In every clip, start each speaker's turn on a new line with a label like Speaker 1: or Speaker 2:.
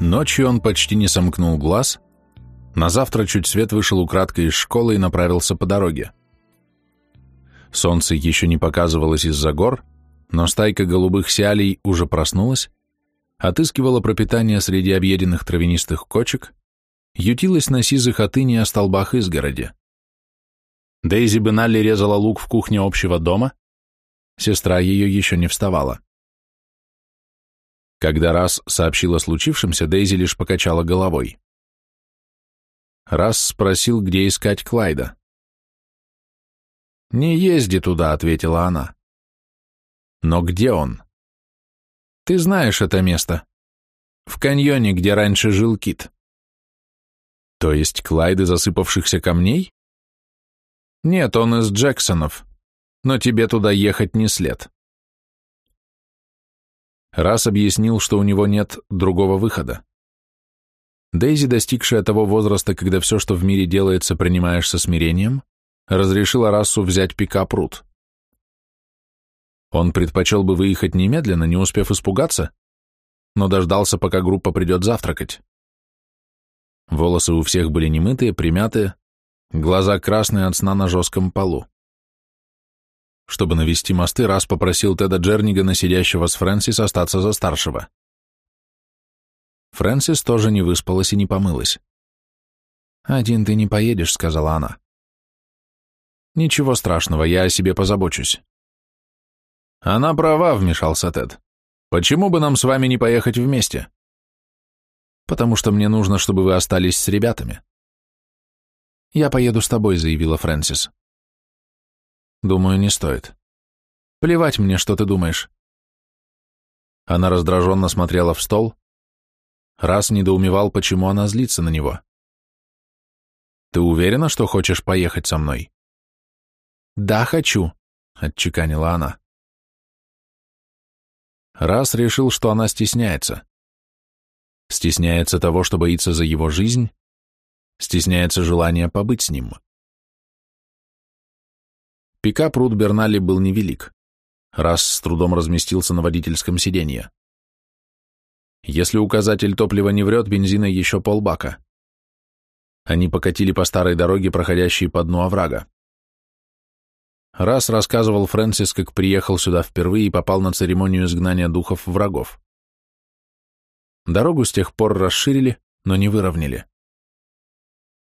Speaker 1: Ночью он почти не сомкнул глаз. На завтра чуть свет вышел украдкой из школы и направился по дороге. Солнце еще не показывалось из-за гор, но стайка голубых сиалей уже проснулась, отыскивала пропитание среди объеденных травянистых кочек, ютилась на сизых отыне о столбах изгороди. Дейзи Бенали резала лук в кухне общего дома, сестра ее еще не вставала. Когда раз сообщила о случившемся, Дейзи лишь покачала головой. Раз спросил, где искать Клайда. «Не езди туда», — ответила она. «Но где он?» «Ты знаешь это место. В каньоне, где раньше жил Кит». «То есть Клайд из осыпавшихся камней?» «Нет, он из Джексонов. Но тебе туда ехать не след». Раз объяснил, что у него нет другого выхода. Дейзи, достигшая того возраста, когда все, что в мире делается, принимаешь со смирением, разрешила расу взять пикап Рут. Он предпочел бы выехать немедленно, не успев испугаться, но дождался, пока группа придет завтракать. Волосы у всех были немытые, примятые, глаза красные от сна на жестком полу чтобы навести мосты, раз попросил Теда Джернигана, сидящего с Фрэнсис, остаться за старшего. Фрэнсис тоже не выспалась и не помылась. «Один ты не поедешь», — сказала она. «Ничего страшного, я о себе позабочусь». «Она права», — вмешался Тед. «Почему бы нам с вами не поехать вместе?» «Потому что мне нужно, чтобы вы остались с ребятами». «Я поеду с тобой», — заявила Фрэнсис. Думаю, не стоит. Плевать мне, что ты думаешь. Она раздраженно смотрела в стол. Раз недоумевал, почему она злится на него. Ты уверена, что хочешь поехать со мной? Да, хочу, отчеканила она. Раз решил, что она стесняется. Стесняется того, что боится за его жизнь, стесняется желания побыть с ним. Пикап Рут Бернали был невелик. Раз с трудом разместился на водительском сиденье. Если указатель топлива не врет, бензина еще полбака. Они покатили по старой дороге, проходящей по дну оврага. Раз рассказывал Фрэнсис, как приехал сюда впервые и попал на церемонию изгнания духов врагов. Дорогу с тех пор расширили, но не выровняли.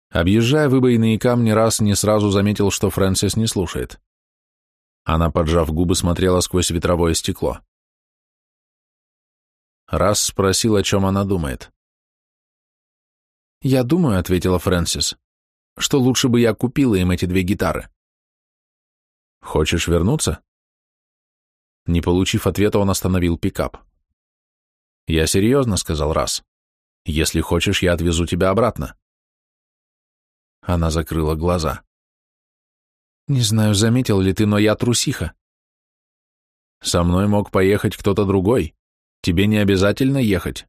Speaker 1: Объезжая выбоенные камни раз, не сразу заметил, что Фрэнсис не слушает. Она, поджав губы, смотрела сквозь ветровое стекло. Раз спросил, о чем она думает. «Я думаю», — ответила Фрэнсис, — «что лучше бы я купила им эти две гитары». «Хочешь вернуться?» Не получив ответа, он остановил пикап. «Я серьезно», — сказал Раз. «Если хочешь, я отвезу тебя обратно». Она закрыла глаза. «Не знаю, заметил ли ты, но я трусиха». «Со мной мог поехать кто-то другой. Тебе не обязательно ехать».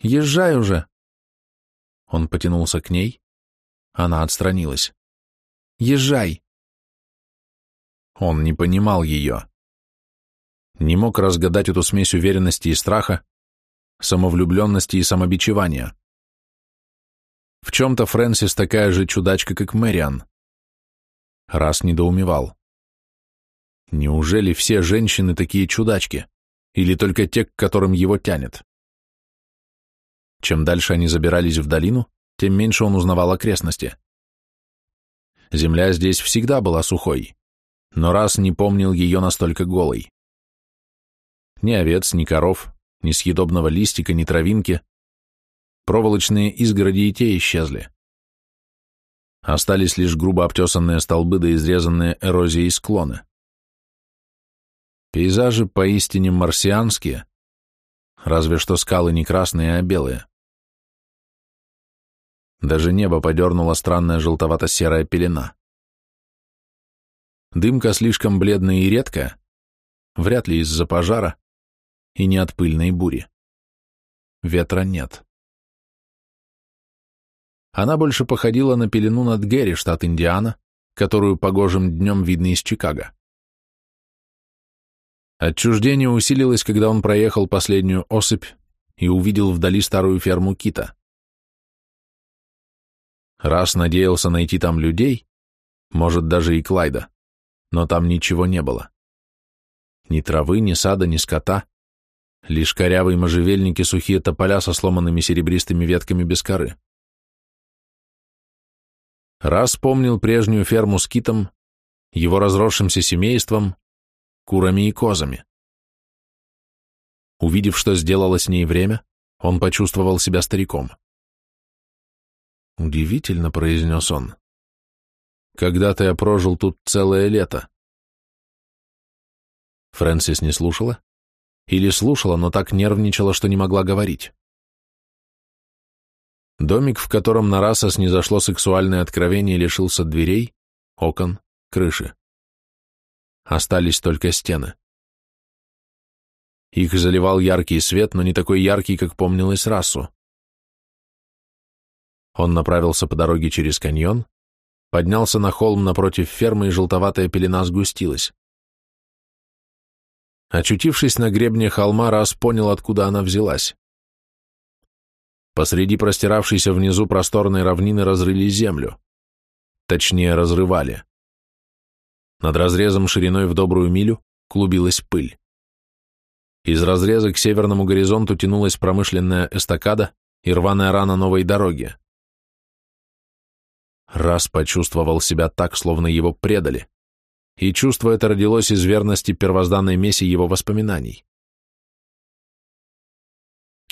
Speaker 1: «Езжай уже». Он потянулся к ней. Она отстранилась. «Езжай». Он не понимал ее. Не мог разгадать эту смесь уверенности и страха, самовлюбленности и самобичевания. В чем-то Фрэнсис такая же чудачка, как Мэриан. Раз недоумевал. Неужели все женщины такие чудачки? Или только те, к которым его тянет? Чем дальше они забирались в долину, тем меньше он узнавал окрестности. Земля здесь всегда была сухой, но раз не помнил ее настолько голой. Ни овец, ни коров, ни съедобного листика, ни травинки, Проволочные изгороди и те исчезли. Остались лишь грубо обтесанные столбы да изрезанные эрозией склоны. Пейзажи поистине марсианские, разве что скалы не красные, а белые. Даже небо подернула странная желтовато-серая пелена. Дымка слишком бледная и редкая, вряд ли из-за пожара и не от пыльной бури. Ветра нет. Она больше походила на пелену над Гэри, штат Индиана, которую погожим днем видно из Чикаго. Отчуждение усилилось, когда он проехал последнюю осыпь и увидел вдали старую ферму кита. Раз надеялся найти там людей, может, даже и Клайда, но там ничего не было. Ни травы, ни сада, ни скота, лишь корявые можжевельники, сухие тополя со сломанными серебристыми ветками без коры раз помнил прежнюю ферму с китом, его разросшимся семейством, курами и козами. Увидев, что сделало с ней время, он почувствовал себя стариком. «Удивительно», — произнес он. «Когда-то я прожил тут целое лето». Фрэнсис не слушала? Или слушала, но так нервничала, что не могла говорить? Домик, в котором на разос не зашло сексуальное откровение, лишился дверей, окон, крыши. Остались только стены. Их заливал яркий свет, но не такой яркий, как помнилось расу. Он направился по дороге через каньон, поднялся на холм напротив фермы, и желтоватая пелена сгустилась. Очутившись на гребне холма, Рас понял, откуда она взялась. Посреди простиравшейся внизу просторной равнины разрыли землю. Точнее, разрывали. Над разрезом шириной в добрую милю клубилась пыль. Из разреза к северному горизонту тянулась промышленная эстакада и рваная рана новой дороги. Раз почувствовал себя так, словно его предали, и чувство это родилось из верности первозданной меси его воспоминаний.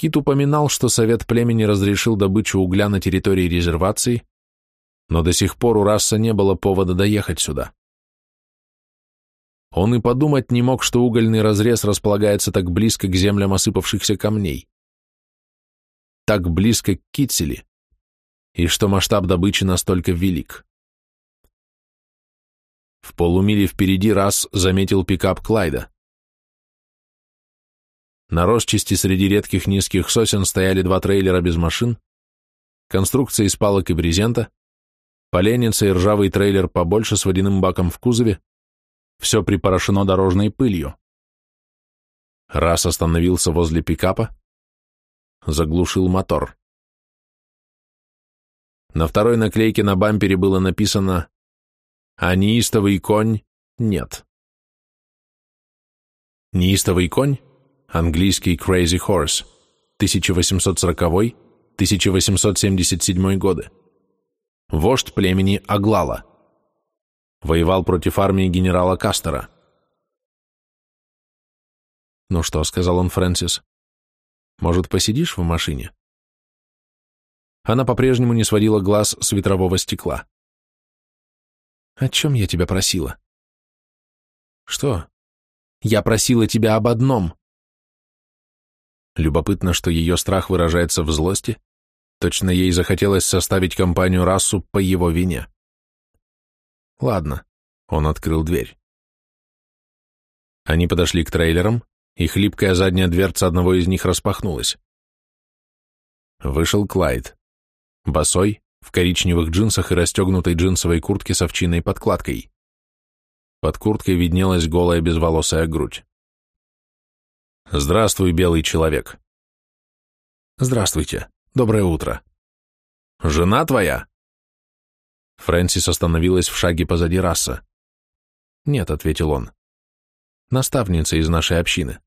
Speaker 1: Кит упоминал, что Совет племени разрешил добычу угля на территории резервации, но до сих пор у Расса не было повода доехать сюда. Он и подумать не мог, что угольный разрез располагается так близко к землям осыпавшихся камней. Так близко к Китсели, и что масштаб добычи настолько велик. В полумиле впереди Расс заметил пикап Клайда. На росчисти среди редких низких сосен стояли два трейлера без машин, конструкция из палок и брезента, поленница и ржавый трейлер побольше с водяным баком в кузове, все припорошено дорожной пылью. Раз остановился возле пикапа, заглушил мотор. На второй наклейке на бампере было написано «А неистовый конь нет». Неистовый конь английский Crazy Horse, 1840-1877 годы. Вождь племени Аглала. Воевал против армии генерала Кастера. «Ну что», — сказал он Фрэнсис, — «может, посидишь в машине?» Она по-прежнему не сводила глаз с ветрового стекла. «О чем я тебя просила?» «Что?» «Я просила тебя об одном», Любопытно, что ее страх выражается в злости. Точно ей захотелось составить компанию расу по его вине. Ладно, он открыл дверь. Они подошли к трейлерам, и хлипкая задняя дверца одного из них распахнулась. Вышел Клайд. Босой, в коричневых джинсах и расстегнутой джинсовой куртке с овчиной подкладкой. Под курткой виднелась голая безволосая грудь. «Здравствуй, белый человек». «Здравствуйте. Доброе утро». «Жена твоя?» Фрэнсис остановилась в шаге позади раса. «Нет», — ответил он. «Наставница из нашей общины».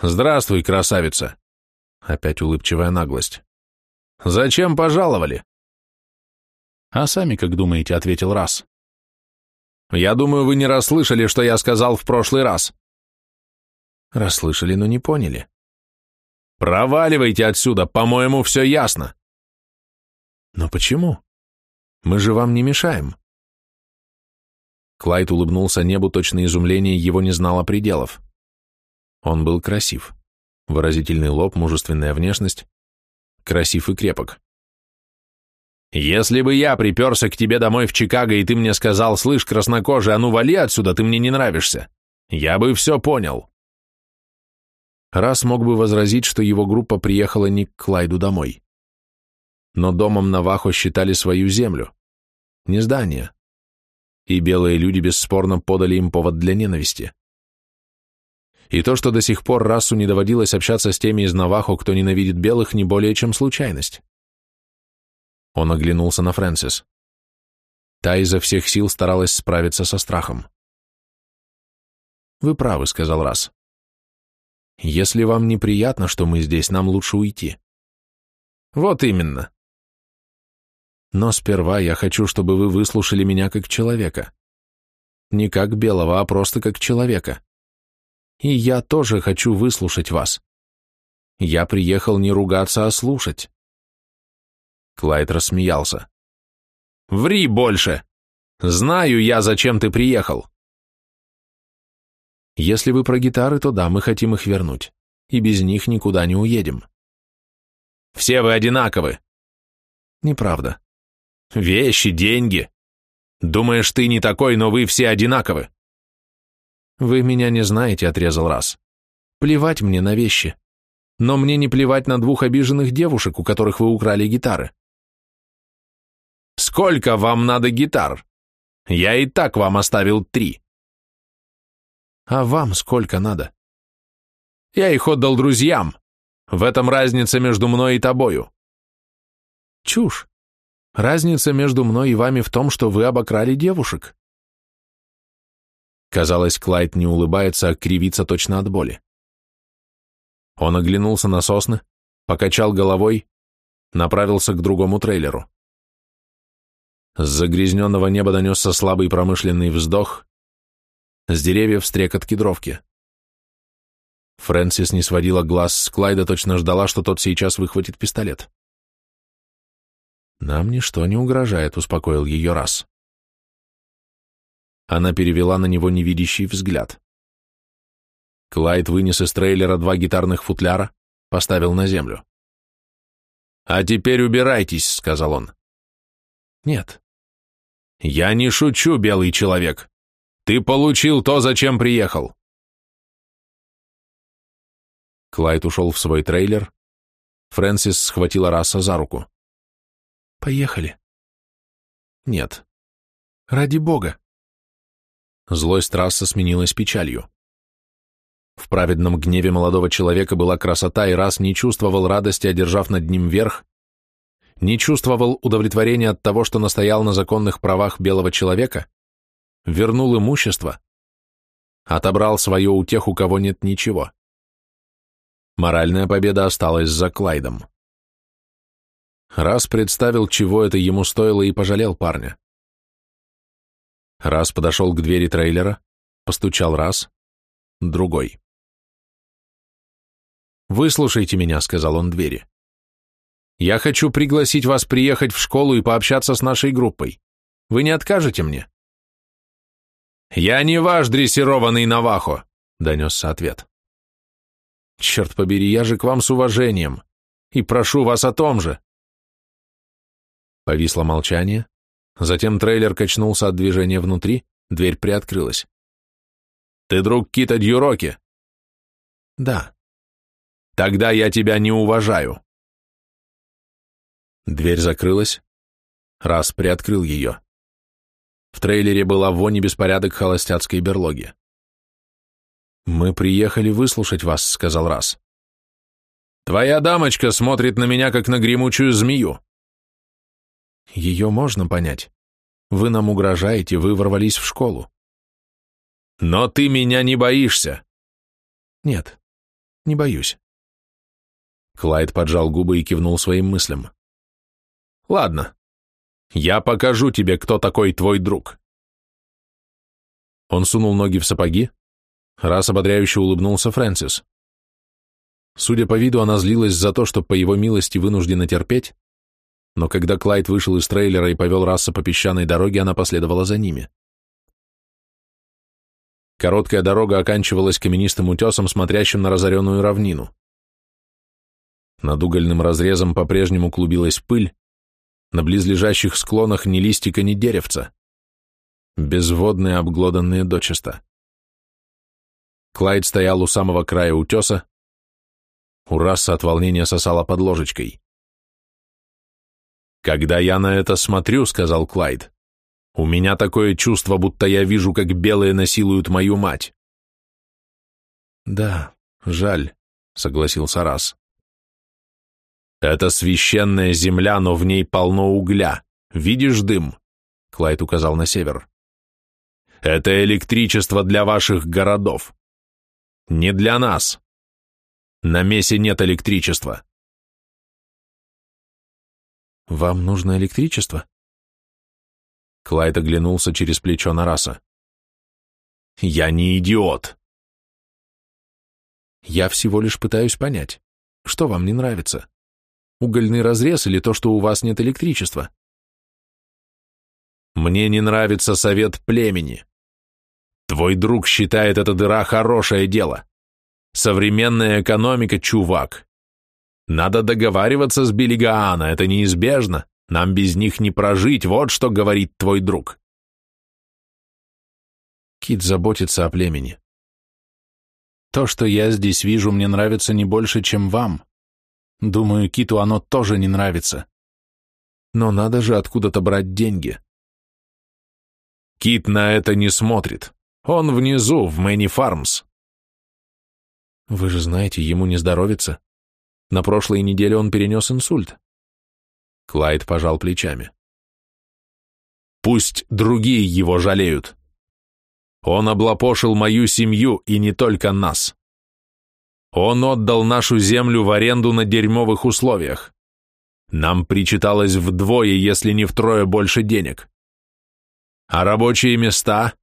Speaker 1: «Здравствуй, красавица!» Опять улыбчивая наглость. «Зачем пожаловали?» «А сами как думаете?» — ответил Расс. «Я думаю, вы не расслышали, что я сказал в прошлый раз. Расслышали, но не поняли. «Проваливайте отсюда, по-моему, все ясно!» «Но почему? Мы же вам не мешаем!» Клайд улыбнулся небу, точно изумление его не знало пределов. Он был красив. Выразительный лоб, мужественная внешность. Красив и крепок. «Если бы я приперся к тебе домой в Чикаго, и ты мне сказал, слышь, краснокожий, а ну вали отсюда, ты мне не нравишься, я бы все понял. Раз мог бы возразить, что его группа приехала не к Клайду домой. Но домом Навахо считали свою землю, не здание. И белые люди бесспорно подали им повод для ненависти. И то, что до сих пор расу не доводилось общаться с теми из Навахо, кто ненавидит белых, не более чем случайность. Он оглянулся на Фрэнсис. Та изо всех сил старалась справиться со страхом. «Вы правы», — сказал Расс. Если вам неприятно, что мы здесь, нам лучше уйти. Вот именно. Но сперва я хочу, чтобы вы выслушали меня как человека. Не как белого, а просто как человека. И я тоже хочу выслушать вас. Я приехал не ругаться, а слушать. Клайд рассмеялся. «Ври больше! Знаю я, зачем ты приехал!» Если вы про гитары, то да, мы хотим их вернуть. И без них никуда не уедем. Все вы одинаковы. Неправда. Вещи, деньги. Думаешь, ты не такой, но вы все одинаковы. Вы меня не знаете, отрезал раз. Плевать мне на вещи. Но мне не плевать на двух обиженных девушек, у которых вы украли гитары. Сколько вам надо гитар? Я и так вам оставил три а вам сколько надо. Я их отдал друзьям. В этом разница между мной и тобою. Чушь. Разница между мной и вами в том, что вы обокрали девушек. Казалось, Клайд не улыбается, а кривится точно от боли. Он оглянулся на сосны, покачал головой, направился к другому трейлеру. С загрязненного неба донесся слабый промышленный вздох, с деревьев стрекот кедровки. Фрэнсис не сводила глаз с Клайда, точно ждала, что тот сейчас выхватит пистолет. «Нам ничто не угрожает», — успокоил ее раз. Она перевела на него невидящий взгляд. Клайд вынес из трейлера два гитарных футляра, поставил на землю. «А теперь убирайтесь», — сказал он. «Нет». «Я не шучу, белый человек», ты получил то, зачем приехал. Клайд ушел в свой трейлер. Фрэнсис схватила Расса за руку. Поехали. Нет. Ради бога. Злость Расса сменилась печалью. В праведном гневе молодого человека была красота, и раз не чувствовал радости, одержав над ним верх, не чувствовал удовлетворения от того, что настоял на законных правах белого человека, вернул имущество, отобрал свое у тех, у кого нет ничего. Моральная победа осталась за Клайдом. Раз представил, чего это ему стоило, и пожалел парня. Раз подошел к двери трейлера, постучал раз, другой. «Выслушайте меня», — сказал он двери. «Я хочу пригласить вас приехать в школу и пообщаться с нашей группой. Вы не откажете мне?» «Я не ваш дрессированный Навахо», — донесся ответ. «Черт побери, я же к вам с уважением, и прошу вас о том же». Повисло молчание, затем трейлер качнулся от движения внутри, дверь приоткрылась. «Ты друг Кита Дьюроки?» «Да». «Тогда я тебя не уважаю». Дверь закрылась, раз приоткрыл ее. В трейлере была вонь и беспорядок холостяцкой берлоги. «Мы приехали выслушать вас», — сказал Раз. «Твоя дамочка смотрит на меня, как на гремучую змею». «Ее можно понять. Вы нам угрожаете, вы ворвались в школу». «Но ты меня не боишься». «Нет, не боюсь». Клайд поджал губы и кивнул своим мыслям. «Ладно, я покажу тебе, кто такой твой друг. Он сунул ноги в сапоги. Раз ободряюще улыбнулся Фрэнсис. Судя по виду, она злилась за то, что по его милости вынуждена терпеть, но когда Клайд вышел из трейлера и повел Расса по песчаной дороге, она последовала за ними. Короткая дорога оканчивалась каменистым утесом, смотрящим на разоренную равнину. Над угольным разрезом по-прежнему клубилась пыль, на близлежащих склонах ни листика, ни деревца. Безводные, обглоданные дочисто. Клайд стоял у самого края утеса. Ураса от волнения сосала под ложечкой. «Когда я на это смотрю», — сказал Клайд, — «у меня такое чувство, будто я вижу, как белые насилуют мою мать». «Да, жаль», — согласился Расс.
Speaker 2: Это священная земля, но в ней полно угля. Видишь дым? Клайд указал на север. Это электричество для ваших городов. Не для нас. На Месе нет электричества.
Speaker 1: Вам нужно электричество?
Speaker 2: Клайд оглянулся через плечо на раса. Я не идиот.
Speaker 1: Я всего лишь пытаюсь понять, что вам не нравится угольный разрез или то, что у вас нет электричества.
Speaker 2: Мне не нравится совет племени. Твой друг считает эта дыра хорошее дело. Современная экономика, чувак. Надо договариваться с Белигаана, это неизбежно. Нам без них не прожить, вот что говорит твой друг.
Speaker 1: Кит заботится о племени. То, что я здесь вижу, мне нравится не больше, чем вам. Думаю, Киту оно тоже не нравится. Но надо же откуда-то брать деньги.
Speaker 2: Кит на это не смотрит. Он внизу, в Мэнни Фармс.
Speaker 1: Вы же знаете, ему не здоровится. На прошлой неделе он перенес инсульт.
Speaker 2: Клайд пожал плечами. Пусть другие его жалеют. Он облапошил мою семью и не только нас. Он отдал нашу землю в аренду на дерьмовых условиях. Нам причиталось вдвое, если не втрое больше денег. А рабочие места?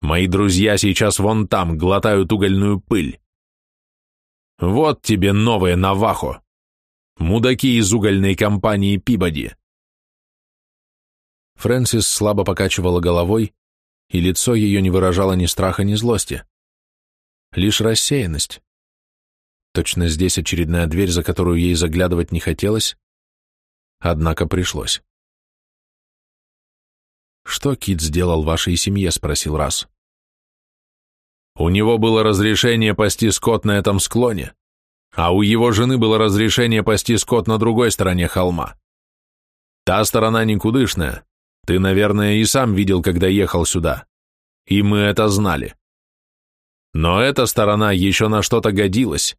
Speaker 2: Мои друзья сейчас вон там глотают угольную пыль. Вот тебе новые Навахо. Мудаки из угольной компании Пибоди.
Speaker 1: Фрэнсис слабо покачивала головой, и лицо ее не выражало ни страха, ни злости. Лишь рассеянность. Точно здесь очередная дверь, за которую ей заглядывать не хотелось, однако пришлось. «Что Кит сделал вашей семье?» — спросил раз.
Speaker 2: «У него было разрешение пасти скот на этом склоне, а у его жены было разрешение пасти скот на другой стороне холма. Та сторона никудышная. Ты, наверное, и сам видел, когда ехал сюда. И мы это знали. Но эта сторона еще на что-то годилась.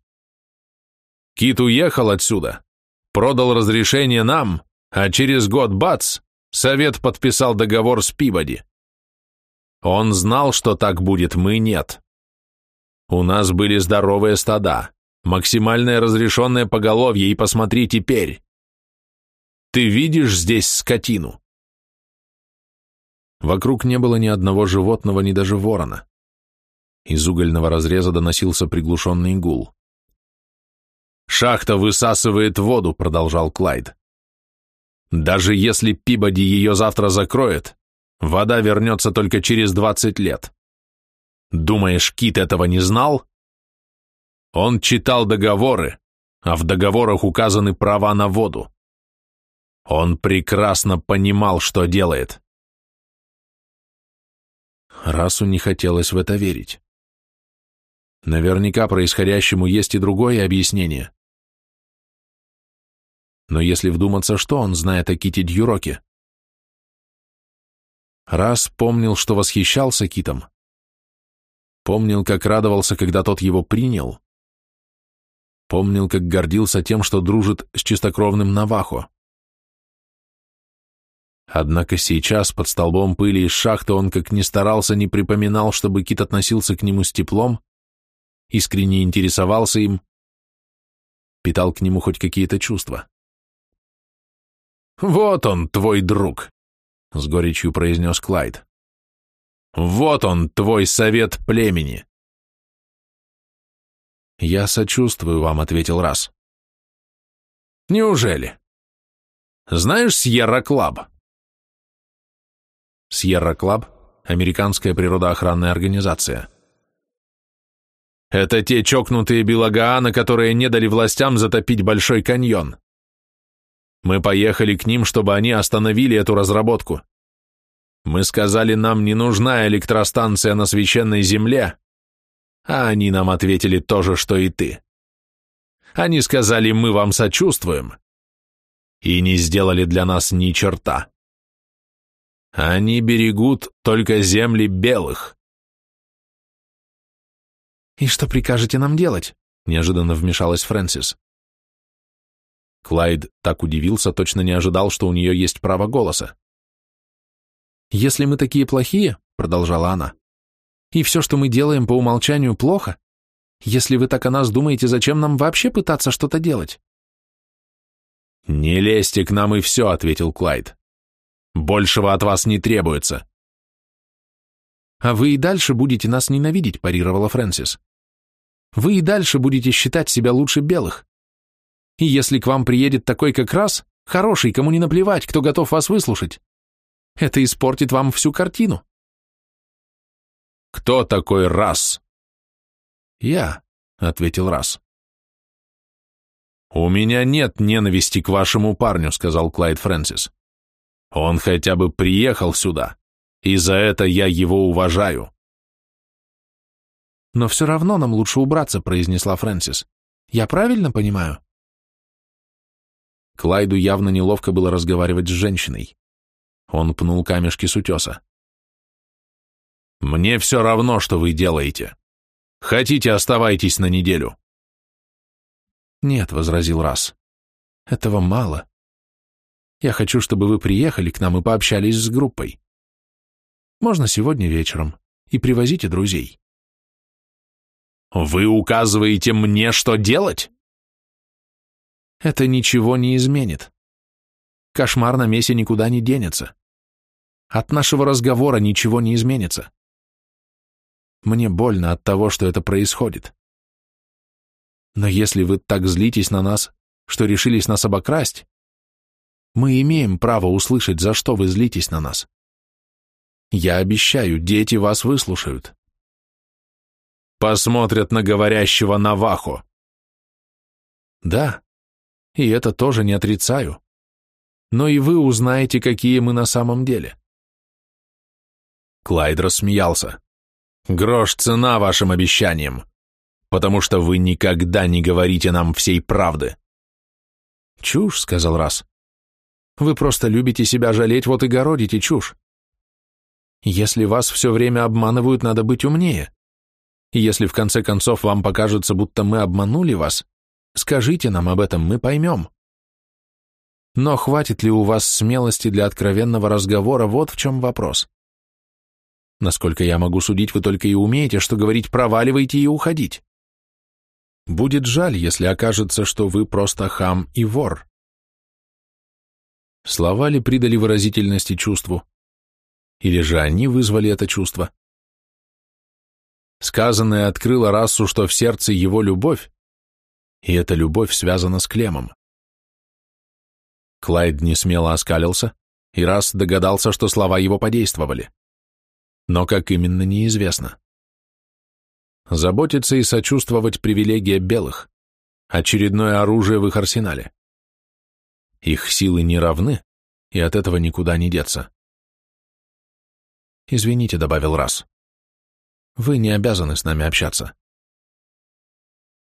Speaker 2: Кит уехал отсюда, продал разрешение нам, а через год, бац, Совет подписал договор с Пибоди. Он знал, что так будет, мы нет. У нас были здоровые стада, максимальное разрешенное поголовье, и посмотри теперь. Ты видишь здесь скотину?
Speaker 1: Вокруг не было ни одного животного, ни даже ворона. Из угольного разреза доносился приглушенный гул.
Speaker 2: «Шахта высасывает воду», — продолжал Клайд. «Даже если Пибоди ее завтра закроет, вода вернется только через 20 лет. Думаешь, Кит этого не знал?» Он читал договоры, а в договорах указаны права на воду. Он прекрасно понимал, что делает.
Speaker 1: Расу не хотелось в это верить. Наверняка происходящему есть и другое объяснение но если вдуматься, что он знает о Ките Дьюроке? Раз помнил, что восхищался Китом. Помнил, как радовался, когда тот его принял. Помнил, как гордился тем, что дружит с чистокровным Навахо. Однако сейчас, под столбом пыли из шахты, он как ни старался, не припоминал, чтобы Кит относился к нему с теплом, искренне интересовался им, питал к нему хоть какие-то чувства.
Speaker 2: «Вот он, твой друг!» — с горечью произнес Клайд. «Вот он, твой совет племени!»
Speaker 1: «Я сочувствую вам», — ответил Раз.
Speaker 2: «Неужели? Знаешь Sierra Club?»
Speaker 1: Sierra Club — американская природоохранная организация.
Speaker 2: «Это те чокнутые bilagáana, которые не дали властям затопить Большой каньон», мы поехали к ним, чтобы они остановили эту разработку. Мы сказали, нам не нужна электростанция на священной земле, а они нам ответили то же, что и ты. Они сказали, мы вам сочувствуем, и не сделали для нас ни черта. Они берегут только земли белых.
Speaker 1: «И что прикажете нам делать?» – неожиданно вмешалась Фрэнсис.
Speaker 2: Клайд так удивился, точно не ожидал, что у нее есть право голоса.
Speaker 1: «Если мы такие плохие», — продолжала она, — «и все, что мы делаем по умолчанию, плохо, если вы так о нас думаете, зачем нам вообще пытаться что-то делать?»
Speaker 2: «Не лезьте к нам и все», — ответил Клайд. «Большего от вас не требуется».
Speaker 1: «А вы и дальше будете нас ненавидеть», — парировала Фрэнсис. «Вы и дальше будете считать себя лучше белых. И если к вам приедет такой, как раз, хороший, кому не наплевать, кто готов вас выслушать, это испортит вам всю картину.
Speaker 2: «Кто такой раз?»
Speaker 1: «Я», — ответил раз.
Speaker 2: «У меня нет ненависти к вашему парню», — сказал Клайд Фрэнсис. «Он хотя бы приехал сюда, и за это я его уважаю».
Speaker 1: «Но все равно нам лучше убраться», — произнесла Фрэнсис. «Я правильно понимаю?»
Speaker 2: Клайду явно неловко было разговаривать с женщиной. Он пнул камешки с утеса. «Мне все равно, что вы делаете. Хотите, оставайтесь на неделю».
Speaker 1: «Нет», — возразил Расс, — «этого мало. Я хочу, чтобы вы приехали к нам и пообщались с группой. Можно сегодня вечером, и привозите друзей».
Speaker 2: «Вы указываете мне, что делать?»
Speaker 1: это ничего не изменит. Кошмар на месте никуда не денется. От нашего разговора ничего не изменится. Мне больно от того, что это происходит. Но если вы так злитесь на нас, что решились нас обокрасть, мы имеем право услышать, за что вы злитесь на нас. Я обещаю, дети вас выслушают.
Speaker 2: Посмотрят на говорящего Навахо.
Speaker 1: Да, и это тоже не отрицаю. Но и вы узнаете, какие мы на самом деле.
Speaker 2: Клайд рассмеялся. Грош цена вашим обещаниям, потому что вы никогда не говорите нам всей правды.
Speaker 1: Чушь, сказал раз. Вы просто любите себя жалеть, вот и городите чушь. Если вас все время обманывают, надо быть умнее. Если в конце концов вам покажется, будто мы обманули вас, Скажите нам об этом, мы поймем. Но хватит ли у вас смелости для откровенного разговора, вот в чем вопрос. Насколько я могу судить, вы только и умеете, что говорить «проваливайте» и «уходить». Будет жаль, если окажется, что вы просто хам и вор. Слова ли придали выразительности чувству? Или же они вызвали это чувство? Сказанное открыло расу, что в сердце его любовь, и эта любовь связана с Клемом. Клайд несмело оскалился, и раз догадался, что слова его подействовали. Но как именно, неизвестно. Заботиться и сочувствовать привилегия белых – очередное оружие в их арсенале. Их силы не равны, и от этого никуда не деться. «Извините», — добавил раз. «Вы не обязаны с нами общаться.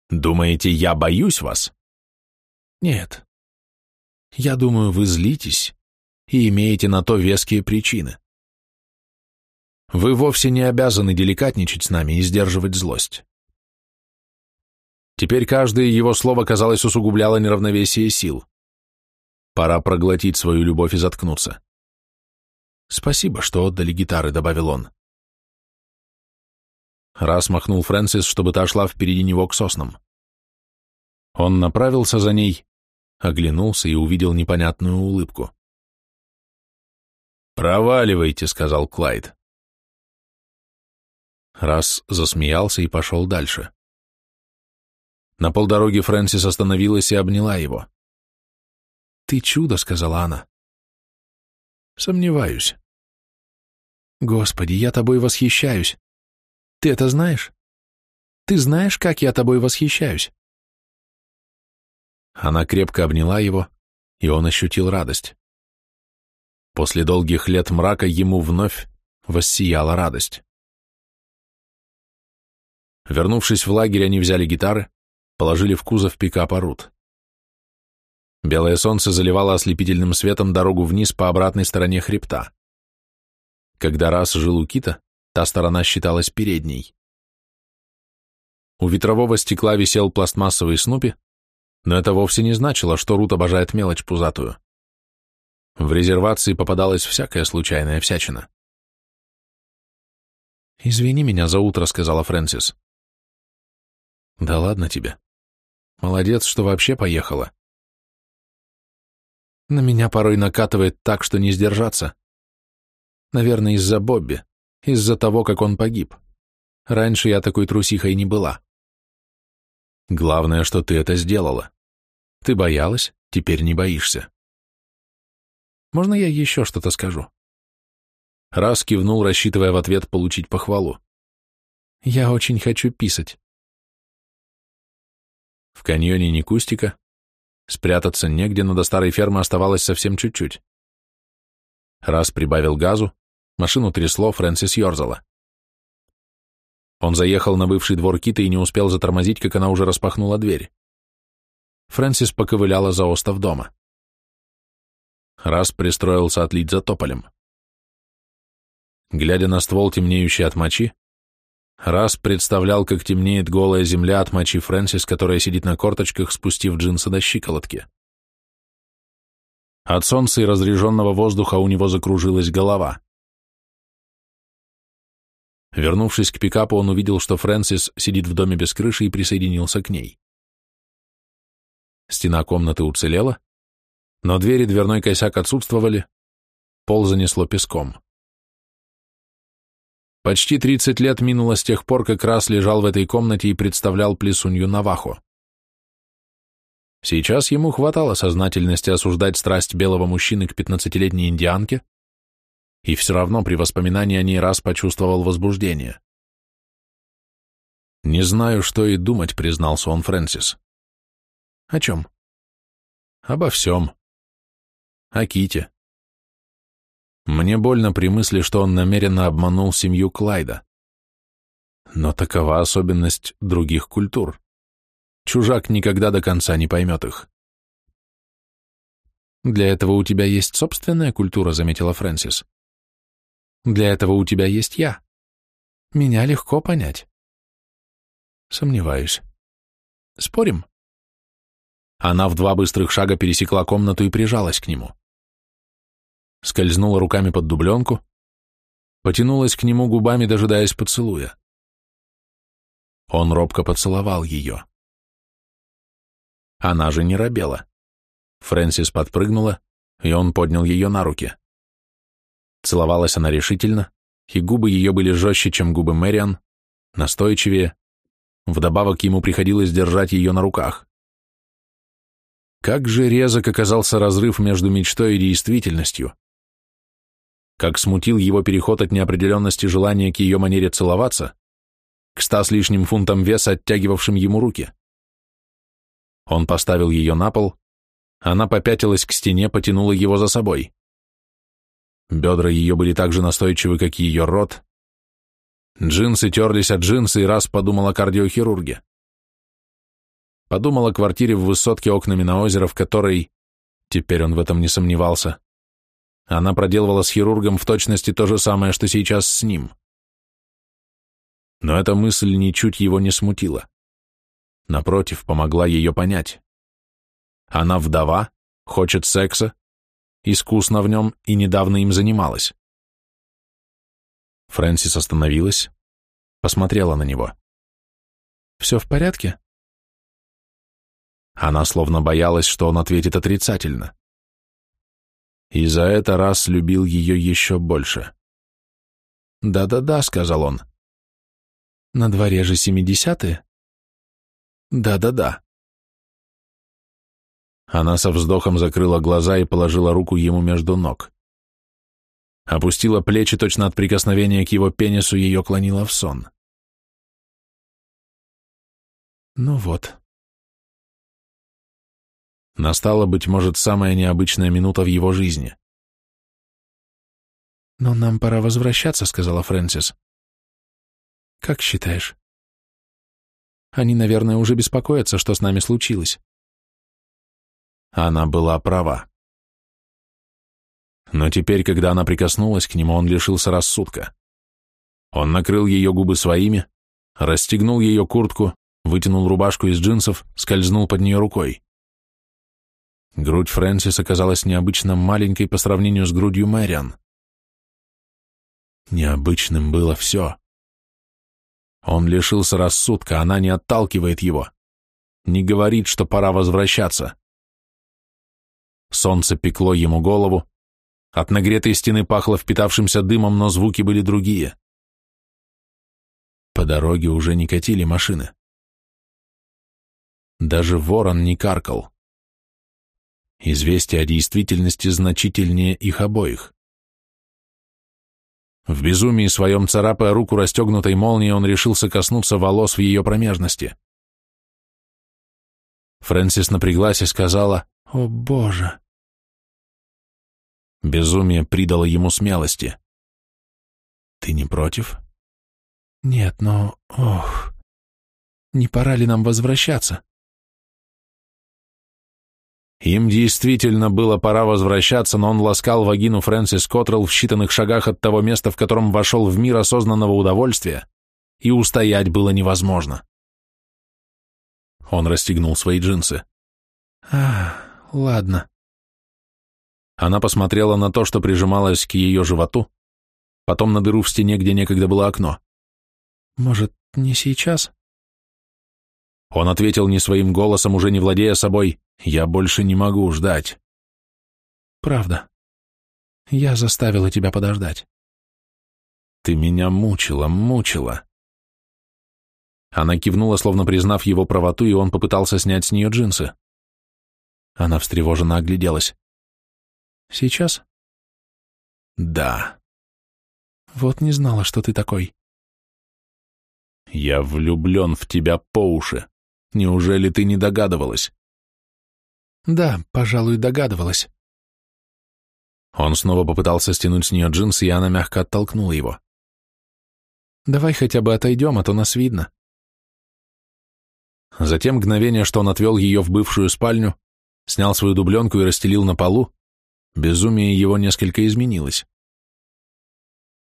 Speaker 2: Думаете, я боюсь вас?
Speaker 1: Нет. Я думаю, вы злитесь и имеете на то веские причины. Вы вовсе не обязаны деликатничать с нами и сдерживать злость. Теперь каждое его слово, казалось, усугубляло неравновесие сил. Пора проглотить свою любовь и заткнуться. «Спасибо, что отдали гитары», — добавил он. Раз махнул Фрэнсис, чтобы та шла впереди него к соснам. Он направился за ней, оглянулся и увидел непонятную улыбку.
Speaker 2: «Проваливайте», — сказал Клайд.
Speaker 1: Раз засмеялся и пошел дальше. На полдороги Фрэнсис остановилась и обняла его. «Ты чудо», — сказала она. «Сомневаюсь». «Господи, я тобой восхищаюсь. Ты это знаешь? Ты знаешь, как я тобой восхищаюсь?» Она крепко обняла его, и он ощутил радость. После долгих лет мрака ему вновь воссияла радость. Вернувшись в лагерь, они взяли гитары, положили в кузов пикапа Рут. Белое солнце заливало ослепительным светом дорогу вниз по обратной стороне хребта. Когда раз жил у Кита, Та сторона считалась передней. У ветрового стекла висел пластмассовый Снупи, но это вовсе не значило, что Рут обожает мелочь пузатую. В резервации попадалась всякая случайная всячина. «Извини меня за утро», — сказала Фрэнсис. «Да ладно тебе. Молодец, что вообще поехала. На меня порой накатывает так, что не сдержаться. Наверное, из-за Бобби из-за того, как он погиб. Раньше я такой трусихой не была. Главное, что ты это сделала. Ты боялась, теперь не боишься. Можно я еще что-то скажу? Раз кивнул, рассчитывая в ответ получить похвалу. Я очень хочу писать. В каньоне ни кустика. Спрятаться негде, но до старой фермы оставалось совсем чуть-чуть. Раз прибавил газу, Машину трясло, Фрэнсис ерзала. Он заехал на бывший двор Кита и не успел затормозить, как она уже распахнула дверь. Фрэнсис поковыляла за остов дома. Раз пристроился отлить за тополем. Глядя на ствол, темнеющий от мочи, Раз представлял, как темнеет голая земля от мочи Фрэнсис, которая сидит на корточках, спустив джинсы до щиколотки. От солнца и разреженного воздуха у него закружилась голова. Вернувшись к пикапу, он увидел, что Фрэнсис сидит в доме без крыши и присоединился к ней. Стена комнаты уцелела, но двери дверной косяк отсутствовали, пол занесло песком. Почти 30 лет минуло с тех пор, как раз лежал в этой комнате и представлял плесунью Навахо. Сейчас ему хватало сознательности осуждать страсть белого мужчины к пятнадцатилетней индианке, и все равно при воспоминании о ней раз почувствовал возбуждение. «Не знаю, что и думать», — признался он Фрэнсис. «О чем?» «Обо всем. О Ките. Мне больно при мысли, что он намеренно обманул семью Клайда. Но такова особенность других культур. Чужак никогда до конца не поймет их. «Для этого у тебя есть собственная культура», — заметила Фрэнсис. Для этого у тебя есть я. Меня легко понять. Сомневаюсь. Спорим? Она в два быстрых шага пересекла комнату и прижалась к нему. Скользнула руками под дубленку, потянулась к нему губами, дожидаясь поцелуя. Он робко поцеловал ее. Она же не робела. Фрэнсис подпрыгнула, и он поднял ее на руки. Целовалась она решительно, и губы ее были жестче, чем губы Мэриан, настойчивее. Вдобавок ему приходилось держать ее на руках. Как же резок оказался разрыв между мечтой и действительностью. Как смутил его переход от неопределенности желания к ее манере целоваться, к ста с лишним фунтам веса, оттягивавшим ему руки. Он поставил ее на пол, она попятилась к стене, потянула его за собой. Бедра ее были так же настойчивы, как и ее рот. Джинсы терлись от джинсы и раз подумала о кардиохирурге. Подумала о квартире в высотке окнами на озеро, в которой... Теперь он в этом не сомневался. Она проделывала с хирургом в точности то же самое, что сейчас с ним. Но эта мысль ничуть его не смутила. Напротив, помогла ее понять. Она вдова, хочет секса, искусно в нем и недавно им занималась. Фрэнсис остановилась, посмотрела на него. «Все в порядке?» Она словно боялась, что он ответит отрицательно. И за это раз любил ее еще больше. «Да-да-да», — сказал он. «На дворе же семидесятые?» «Да-да-да», она со вздохом закрыла глаза и положила руку ему между ног. Опустила плечи точно от прикосновения к его пенису, ее клонила в сон. Ну вот. Настала, быть может, самая необычная минута в его жизни. «Но нам пора возвращаться», — сказала Фрэнсис. «Как считаешь?» «Они, наверное, уже беспокоятся, что с нами случилось». Она была права. Но теперь, когда она прикоснулась к нему, он лишился рассудка. Он накрыл ее губы своими, расстегнул ее куртку, вытянул рубашку из джинсов, скользнул под нее рукой. Грудь Фрэнсис оказалась необычно маленькой по сравнению с грудью Мэриан. Необычным было все. Он лишился рассудка, она не отталкивает его, не говорит, что пора возвращаться. Солнце пекло ему голову. От нагретой стены пахло впитавшимся дымом, но звуки были другие. По дороге уже не катили машины. Даже ворон не каркал. Известие о действительности значительнее их обоих. В безумии своем царапая руку расстегнутой молнии, он решился коснуться волос в ее промежности. Фрэнсис напряглась и сказала «О, Боже!» Безумие придало ему смелости. «Ты не против?» «Нет, но... Ох, не пора ли нам возвращаться?» Им действительно было пора возвращаться, но он ласкал вагину Фрэнсис Коттрелл в считанных шагах от того места, в котором вошел в мир осознанного удовольствия, и устоять было невозможно. Он расстегнул свои джинсы. «А, ладно», она посмотрела на то, что прижималось к ее животу, потом на дыру в стене, где некогда было окно. «Может, не сейчас?» Он ответил не своим голосом, уже не владея собой. «Я больше не могу ждать». «Правда. Я заставила тебя подождать». «Ты меня мучила, мучила». Она кивнула, словно признав его правоту, и он попытался снять с нее джинсы. Она встревоженно огляделась. Сейчас? Да. Вот не знала, что ты такой. Я влюблен в тебя по уши. Неужели ты не догадывалась? Да, пожалуй, догадывалась. Он снова попытался стянуть с нее джинсы, и она мягко оттолкнула его. Давай хотя бы отойдем, а то нас видно. Затем мгновение, что он отвел ее в бывшую спальню, снял свою дубленку и расстелил на полу, Безумие его несколько изменилось.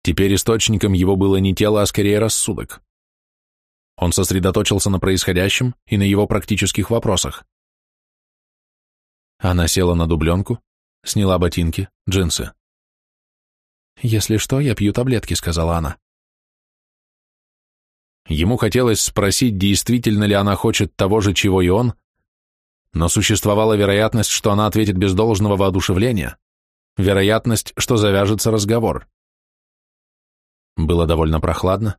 Speaker 1: Теперь источником его было не тело, а скорее рассудок. Он сосредоточился на происходящем и на его практических вопросах. Она села на дубленку, сняла ботинки, джинсы. «Если что, я пью таблетки», — сказала она. Ему хотелось спросить, действительно ли она хочет того же, чего и он, но существовала вероятность, что она ответит без должного воодушевления, вероятность, что завяжется разговор. Было довольно прохладно.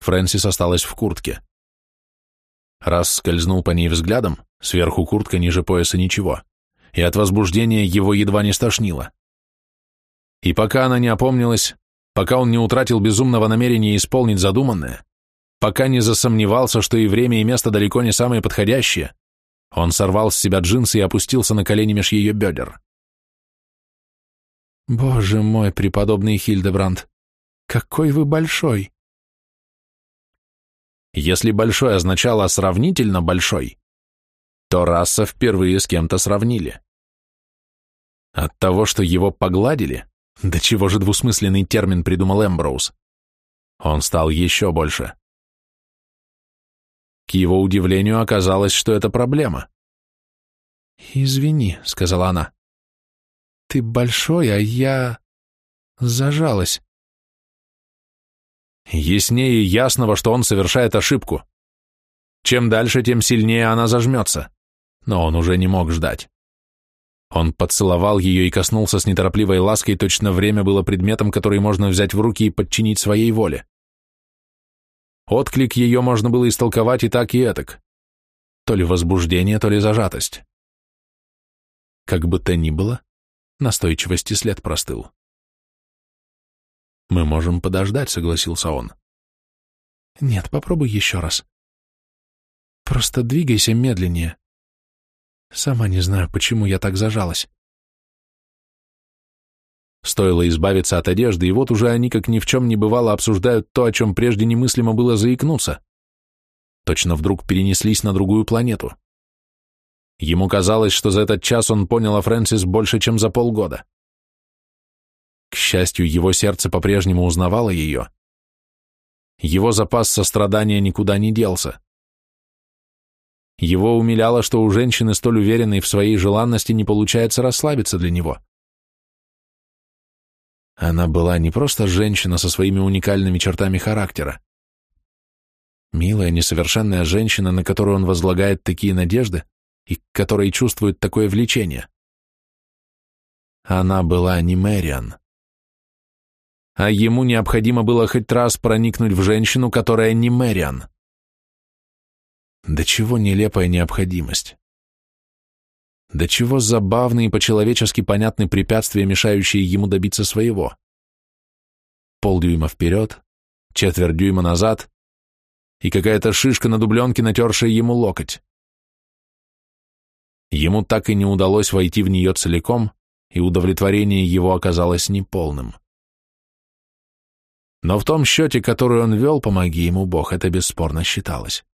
Speaker 1: Фрэнсис осталась в куртке. Раз скользнул по ней взглядом, сверху куртка, ниже пояса ничего, и от возбуждения его едва не стошнило. И пока она не опомнилась, пока он не утратил безумного намерения исполнить задуманное, пока не засомневался, что и время, и место далеко не самые подходящие, он сорвал с себя джинсы и опустился на колени меж ее бедер. Боже мой, преподобный Хильдебранд, какой вы большой! Если большой означало сравнительно большой, то раса впервые с кем-то сравнили. От того, что его погладили, до чего же двусмысленный термин придумал Эмброуз, он стал еще больше. К его удивлению оказалось, что это проблема. «Извини», — сказала она, ты большой, а я...» Зажалась. Яснее ясного, что он совершает ошибку. Чем дальше, тем сильнее она зажмется. Но он уже не мог ждать. Он поцеловал ее и коснулся с неторопливой лаской, точно время было предметом, который можно взять в руки и подчинить своей воле. Отклик ее можно было истолковать и так, и этак. То ли возбуждение, то ли зажатость. Как бы то ни было, настойчивости след простыл. «Мы можем подождать», — согласился он. «Нет, попробуй еще раз. Просто двигайся медленнее. Сама не знаю, почему я так зажалась». Стоило избавиться от одежды, и вот уже они, как ни в чем не бывало, обсуждают то, о чем прежде немыслимо было заикнуться. Точно вдруг перенеслись на другую планету. Ему казалось, что за этот час он понял о Фрэнсис больше, чем за полгода. К счастью, его сердце по-прежнему узнавало ее. Его запас сострадания никуда не делся. Его умиляло, что у женщины, столь уверенной в своей желанности, не получается расслабиться для него. Она была не просто женщина со своими уникальными чертами характера. Милая, несовершенная женщина, на которую он возлагает такие надежды, и которые чувствуют такое влечение. Она была не Мэриан. А ему необходимо было хоть раз проникнуть в женщину, которая не Мэриан. До чего нелепая необходимость. До чего забавные и по-человечески понятны препятствия, мешающие ему добиться своего. Полдюйма вперед, четверть дюйма назад — и какая-то шишка на дубленке, натершая ему локоть. Ему так и не удалось войти в нее целиком, и удовлетворение его оказалось неполным. Но в том счете, который он вел, помоги ему Бог, это бесспорно считалось.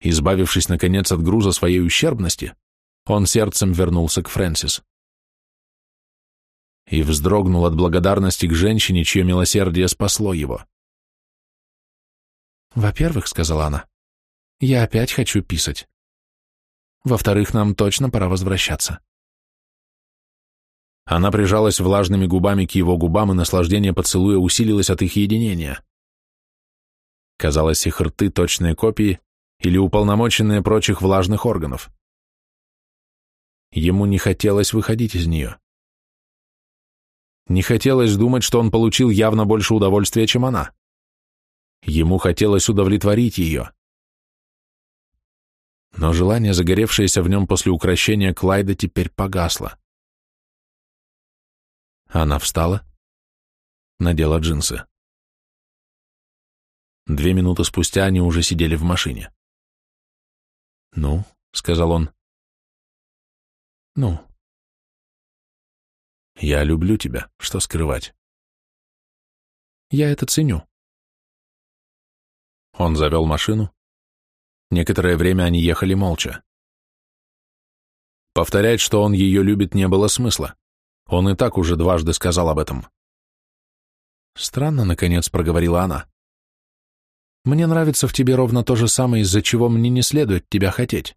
Speaker 1: Избавившись, наконец, от груза своей ущербности, он сердцем вернулся к Фрэнсис. И вздрогнул от благодарности к женщине, чье милосердие спасло его. «Во-первых, — сказала она, — я опять хочу писать. Во-вторых, нам точно пора возвращаться. Она прижалась влажными губами к его губам, и наслаждение поцелуя усилилось от их единения. Казалось, их рты — точные копии или уполномоченные прочих влажных органов. Ему не хотелось выходить из нее. Не хотелось думать, что он получил явно больше удовольствия, чем она. Ему хотелось удовлетворить ее но желание, загоревшееся в нем после укращения Клайда, теперь погасло. Она встала, надела джинсы. Две минуты спустя они уже сидели в машине. «Ну», — сказал он. «Ну». «Я люблю тебя, что скрывать». «Я это ценю». Он завел машину, Некоторое время они ехали молча. Повторять, что он ее любит, не было смысла. Он и так уже дважды сказал об этом. Странно, наконец, проговорила она. Мне нравится в тебе ровно то же самое, из-за чего мне не следует тебя хотеть.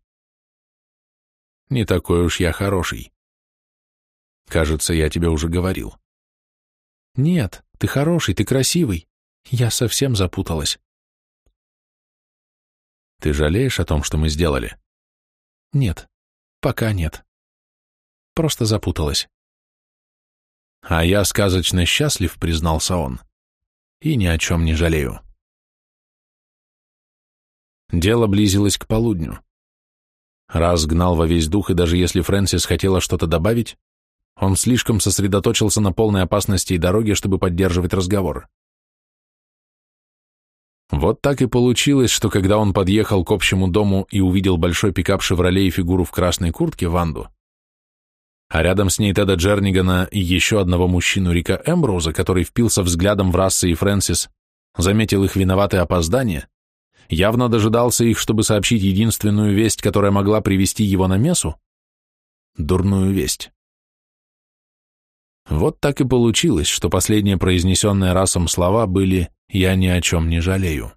Speaker 1: Не такой уж я хороший. Кажется, я тебе уже говорил. Нет, ты хороший, ты красивый. Я совсем запуталась. Ты жалеешь о том, что мы сделали? Нет. Пока нет. Просто запуталась. А я сказочно счастлив, признался он. И ни о чем не жалею. Дело близилось к полудню. Раз гнал во весь дух, и даже если Фрэнсис хотела что-то добавить, он слишком сосредоточился на полной опасности и дороге, чтобы поддерживать разговор. Вот так и получилось, что когда он подъехал к общему дому и увидел большой пикап «Шевроле» и фигуру в красной куртке Ванду, а рядом с ней Теда Джернигана и еще одного мужчину Рика Эмброуза, который впился взглядом в Расса и Фрэнсис, заметил их виноватое опоздание, явно дожидался их, чтобы сообщить единственную весть, которая могла привести его на мессу, дурную весть. Вот так и получилось, что последние произнесенные Расом слова были«я ни о чем не жалею».